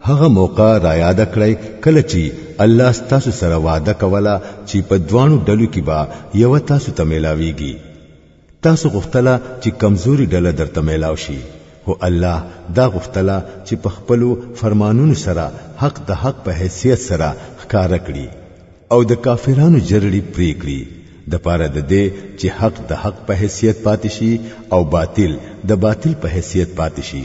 هغه موقع را یاد کړی کله چې الله ستاسو سره وعده کوله چې په دوانو ډلو کې به یو تاسو ته ملاويږي تاسو غوښتله چې کمزوري ډله درته ملاو شي هو الله دا غوښتله چې په خپل فرمانونو سره حق د حق په حیثیت سره ښکارا کړي او د کافرانو جرړي پرې کړي د پاره د دې چې حق د حق په حیثیت پاتې شي او باطل د باطل په حیثیت پاتې شي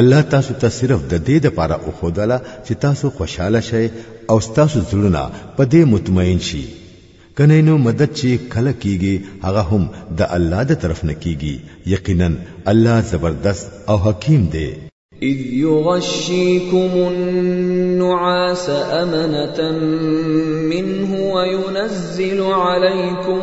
الله تاسو ته صرف د دې د پاره او خداله چې تاسو خوشاله شئ او تاسو زړونه په دې مطمئن شي کنه نو مدد چې کله کیږي هغه هم د الله د طرف نه کیږي یقینا الله زبردست او حکیم دی اذ يغشيكم النعاس امنه منه وينزل عليكم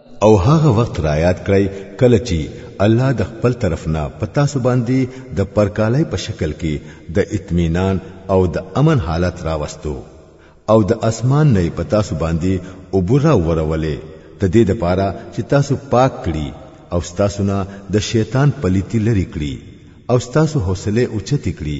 او هغه وخت را یاد کړئ کله چې الله د خپل طرف نه په تاسو باندې د پرکالۍ په شکل کې د اطمینان او د امن حالت راوستو او د اسمان نه په تاسو باندې وبره ورولې د دې لپاره چې تاسو پاک کړي او تاسو نه د شیطان پلیتی لري کړي او تاسو حوصله اوچتې کړي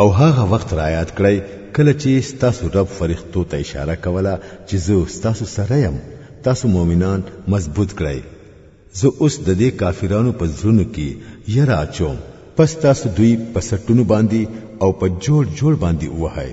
او هغه وخت را یاد کړئ کله چې ستاسو رب فرښتو ته اشاره کوله چې زه ستاسو سره یم تاسو مؤمنان مضبوط کړئ زه اوس د دې کافرانو په زړونو کې یره اچوم پس تاسو دوی په سټونو باندې او په جوړ جوړ باندې ووهئ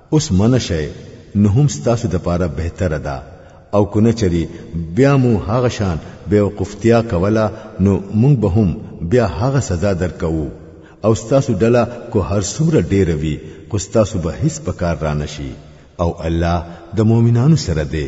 اوس منه شئ نو هم ستاسو د پاره بهتره ده او کنه چری بیا مو هغه شان بیوقفتیا کوله نو مونږ به هم بیا هغه سزا درکوو او ستاسو ډله کو هر څومره ډیره وی خو ستاسو به هیڅ پکار رانشي او الله د مؤمنانو سره دی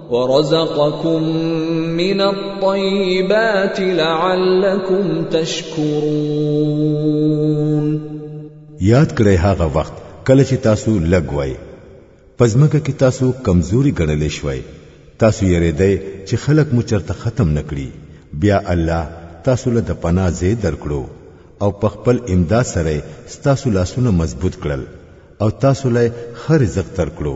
ورزقكم من الطيبات لعلكم تشكرون یاد کړئ هغه وخت کله چې تاسو لګ وای پزمکه کې تاسو کمزوري ګڼل شوي تاسو یې ردی چې خلک مو چرته ختم نکړي بیا الله تاسو له د پناه ځای درکړو او په خپل امداد سره تاسو لاسونه مضبوط کړل او تاسو له خر رزق ترکړو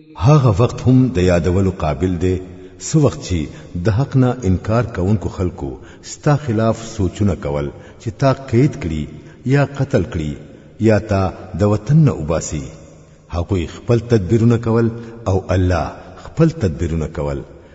هغه وخت هم د یادولو قابل دی سو وخت چې د حق نه انکار کوونکو خلکو ستا خلاف سوچونه کول چې تا قید کړي یا قتل کړي یا تا د وطن نه وباسي هغوی خپل تدبیرونه کول او الله خپل تدبیرونه کول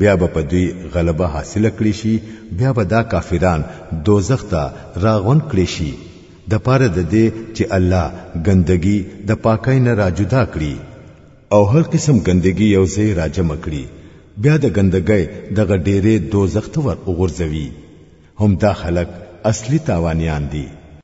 بیا به په دوی غلبه حاصل کړی شي بیا به دا کافران دوزخ ته راغون کړی شي د پاره د دې چې الله ګندګي د پاکۍ نه راجدا کړي او هر قسم ګندګي یو ځای راجمع کړي بیا د ګندګۍ دغه ډېرې دوزخ ته ور وغورځوي هم دا خلک اصلي تاوانیان دي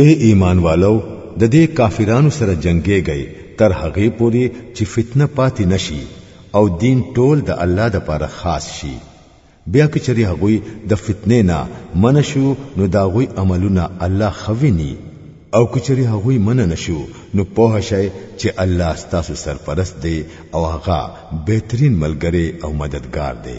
اے ایمان والو د دې کافرانو سره جنگيږئ تر هغه پوري چې فتنه پاتې نشي او دین ټول د الله د پاره خاص شي بیا که چری هغوی د فتنې نه من شو نو دا غوی عملونه الله خویني او که چری هغوی من نشو نو پوه شئ چې الله ستاسو سرپرست دی او هغه بهترین ملګری او مددگار دی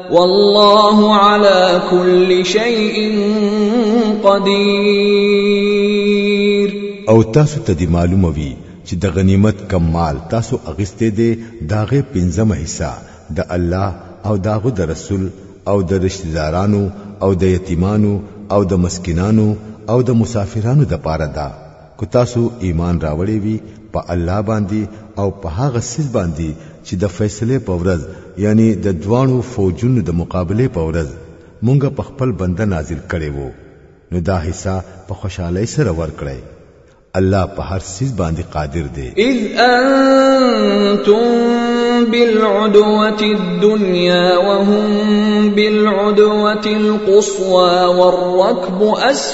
والله على كل شيء قدير او تاسو ته دی معلومه وی چې د غنیمت کم مال تاسو اغستې دی داغه پنځمه حصہ د الله او داغه د رسول او د رشتہ دارانو او د یتیمانو او د مسکینانو او د مسافرانو د پاره ده کو تاسو ایمان راوړی وی په الله باندې او په هغه سیز باندې چې د فیصله په ورځ یعنی د دوانو فوجونو د مقابله په ورځ مونږ په خپل بنده نازل کړي وو نو دا حصہ په خوشحالۍ سره ورکړی الله په هر سیز باندې قادر دی اذ انتم بالعدوة الدنيا وهم بالعدوة القصوى والركب أس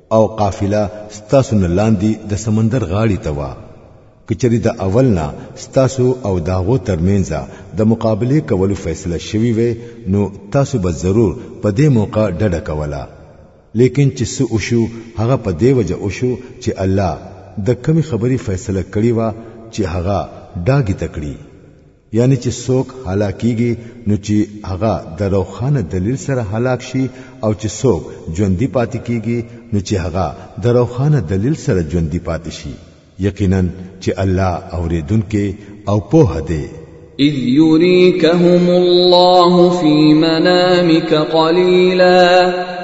او قافله ستاسو نه لاندې د سمندر غاړې ته وه کچری د اول نه ستاسو او داغو ترمنځ د مقابله کولو فیصله شوی وي نو تاسو به ضرور په دې موقع ډډه کوله لیکن چې څه وشو هغه په دې وجه وشو چې الله د کمی خبرې فیصله کړی و چې هغه ډاګی تکړي یعنی چې څوک هلاکیږي نو چې هغه د روښانه دلیل سره هلاک شي او چې څوک ژوندۍ پاتې کیږي نو چې هغه د روښانه دلیل سره ژوندۍ پاتې شي یقینا چې الله اوریدونکي او پوه دی اذ يريكهم الله في منامك قليلا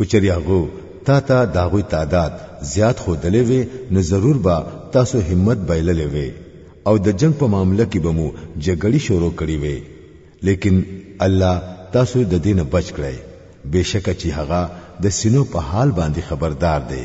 کچری هغه تا ته داغوی تعداد زیات خودلې وي نو ضرور به تاسو همت بایللې وي او د جنگ په معاملې کې به مو جګړې شروع کړې وي لیکن الله تاسو د دینه بچ کړی بشکه چې هغه د سینو په حال باندې خبردار دی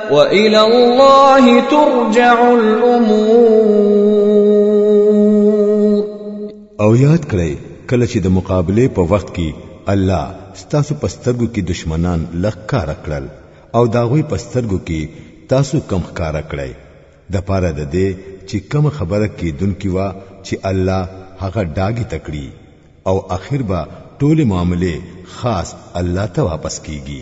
وإلى الله ترجع الأمور او یاد کړئ کله چې د مقابله په وخت کې الله ستاسو په سترګو کې دشمنان لخکار کړل او داغوی په سترګو کې تاسو کم ښکار کړئ د پاره د دې چې کم خبره کې دن کې وا چې الله هغه ډاګي تکړي او اخر به ټول معاملې خاص الله ته واپس کیږي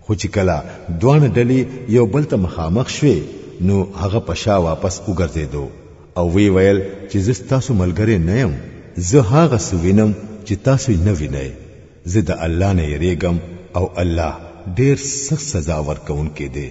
خو چې کله دواړه ډلې یو بل ته مخامخ شوې نو هغه په شا واپس وګرځېدو او وی ویل چې زه ستاسو ملګری نه یم زه هغه څه وینم چې تاسو یې نه وینئ زه د الله نه یریږم او الله ډیر سخت سزا ورکوونکی دی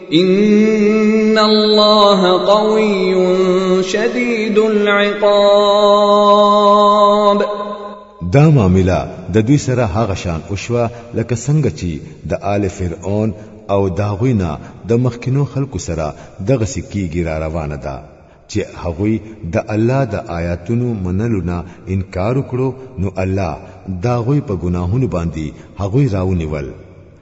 ان الله قوي شديد العقاب دا معاملہ د دوی سره هغه شان وشوه لکه څنګه چې د آل فرعون او داغوی نه د مخکینو خلکو سره دغه سکیږي را روانه ده چې هغوی د الله د آیاتونو منلو نه انکار وکړو نو الله داغوی په ګناهونو باندې هغوی راونیول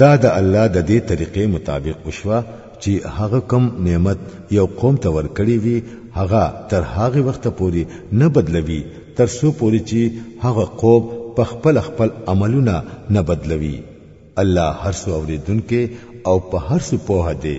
دا د الله د دې طریقې مطابق وشوه چې هغه کوم نعمت یو قوم ته ورکړي وي هغه تر هغه وخت پورې نه بدلوي تر څو پورې چې هغه قوم په خپل خپل عملونه نه بدلوي الله هر څو اوریدونکو او په هر څه پوهه دی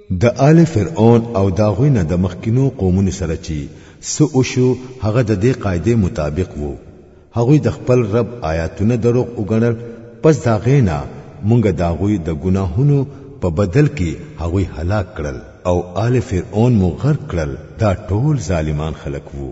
د آل فرعون او داغوی نه د مخکینو قومونو سره چې سو او شو هغه د دې قاعده مطابق وو هغوی د خپل رب آیاتونه دروغ وګڼل پس دا غینا مونږ داغوی د ګناهونو په بدل کې هغوی هلاک کړل او آل فرعون مو غرق کړل دا ټول ظالمان خلق وو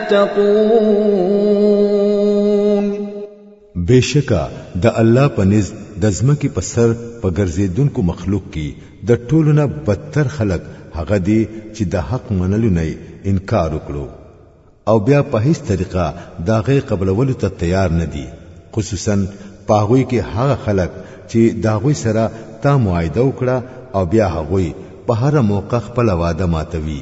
تتقون بشکا د الله په نس د زمکه په سر په ګرځیدونکو مخلوق کې د ټولو نه بدتر خلک هغه دي چې د حق منلو نه انکار وکړو او بیا په هیڅ طریقه دا غي قبلولو ته تیار نه دي خصوصا پاغوي کې هغه خلک چې داغوي سره تا معاهده وکړه او بیا هغوي په هر موقع خپل وعده ماتوي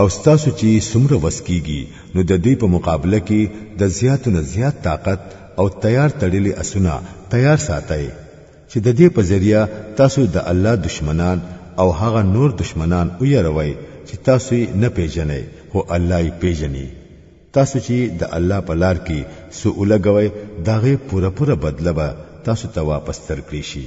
او ستاسو چې څومره وس کیږي نو د دوی په مقابله کې د زیاتو نه زیات طاقت او تیار تړلې اسونه تیار ساتئ چې د دې په ذریعہ تاسو د الله دشمنان او هغه نور دشمنان ویروي چې تاسو یې نه پیژنئ خو الله یې پیژني تاسو چې د الله په لار کې سو ولګوي داغه پوره پوره بدله به تاسو ته واپس ترکړي شي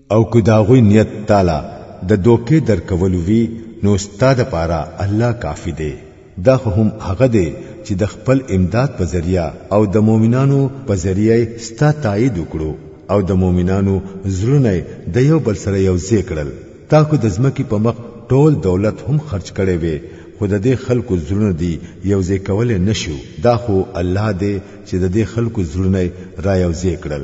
او که دا غوی نیت تعالی د دوکې درکول وی نو استاد لپاره الله کافی دی دا خو هم هغه دی چې د خپل امداد په ذریعہ او د مؤمنانو په ذریعہ ستا تایید وکړو او د مؤمنانو زړونه د یو بل سره یو ځای کړل تا خو د ځمکې په مخ ټول دولت هم خرج کړی وي خو د دې خلکو زړونه دی یو ځای کولای نشو دا خو الله دی چې د دې خلکو زړونه را یو ځای کړل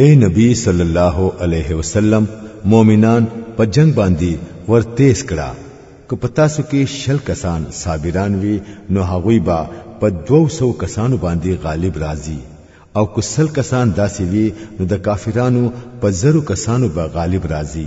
اے نبی صلی الله علیه وسلم مؤمنان په جنگ باندې ورتیز کړه که په تاسو کې شل کسان صابران وي نو هغوی به په 200 کسانو باندې غالب راځي او که سل کسان داسې وي نو د کافرانو په زرو کسانو به غالب راځي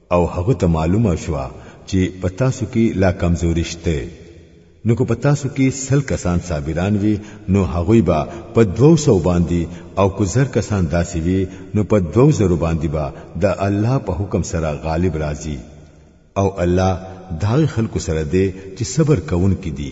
او هغه ته معلومه شوه چې په تاسو کې لا کمزوري شته نو که په تاسو کې سل کسان صابران وي نو هغوی به په دوو سو باندې او که زر کسان داسې وي نو په دوو زرو باندې به د الله په حکم سره غالب راځي او الله داغه خلکو سره دی چې صبر کوونکي دي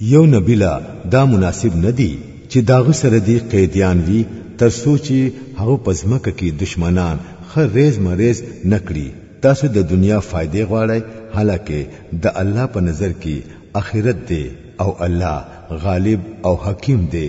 یو نبی لا دا مناسب نه دی چې داغه سره دی قیدیان وی تر سوچي هغه پزمکه کې دشمنان خر ریز مریز نکړي تاسو د دنیا فائدې غواړی حالکه د الله په نظر کې اخرت دی او الله غالب او حکیم دی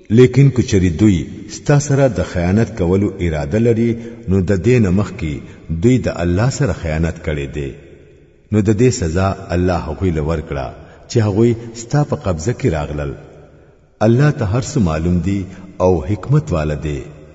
لیکن کچری دوی ستا سره د خیانت کولو اراده لري نو د دې نمخ کې دوی د الله سره خیانت کړي دي نو د دې سزا الله هغه لور کړه چې هغه ستا په قبضه کې راغلل الله ته هر څه معلوم دي او حکمت والده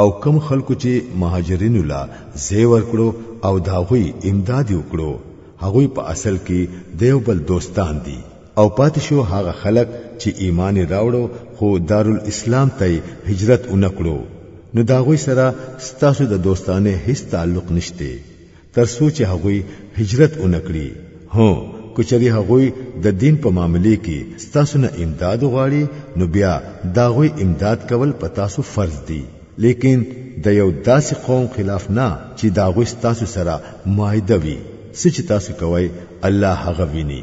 او کم خلکو چې مهاجرینو لا زی ورکړو او داغوی امداد وکړو هغوی په اصل کې د یو بل دوستان دي او پاتې شو هغه خلک چې ایمان راوړو خو دارالاسلام ته هجرت اونکړو نو داغوی سره ستاسو د دوستانه هیڅ تعلق نشته تر څو چې هغوی هجرت اونکړي هو کچري هغوی د دین په معاملې کې ستاسو نه امداد غواړي نو بیا دا غوي امداد کول په تاسو فرض دي لیکن د یو داسې قوم خلاف نه چې دا غوي ستاسو سره معاهده وي سچ تاسو کوي الله هغه ویني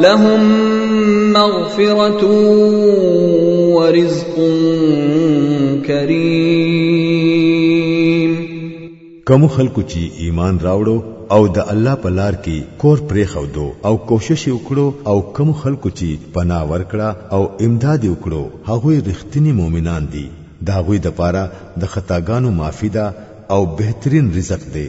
لهم مغفرة ورزق کریم کوم خلکو چې ایمان راوړو او د الله په لار کې کور پرې خودو او کوشش وکړو او کوم خلکو چې پناه ورکړه او امداد وکړو هغه رښتینی مؤمنان دي دا غوي د پاره د خطاګانو معافي ده او بهترین رزق دی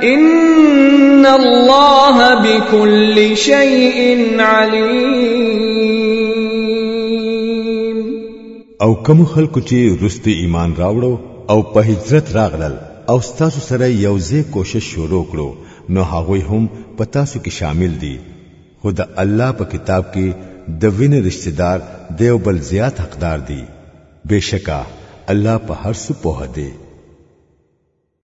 ان الله بكل شيء عليم او کوم خلکو چې رست ایمان راوړو او په هجرت راغلل او ستاسو سره یو ځای کوشش شروع کړو نو هغه هم په تاسو کې شامل دي خو د الله په کتاب کې د وینې رشتہ دار دیو بل زیات حقدار دي بشکا الله په هر څه پوه دی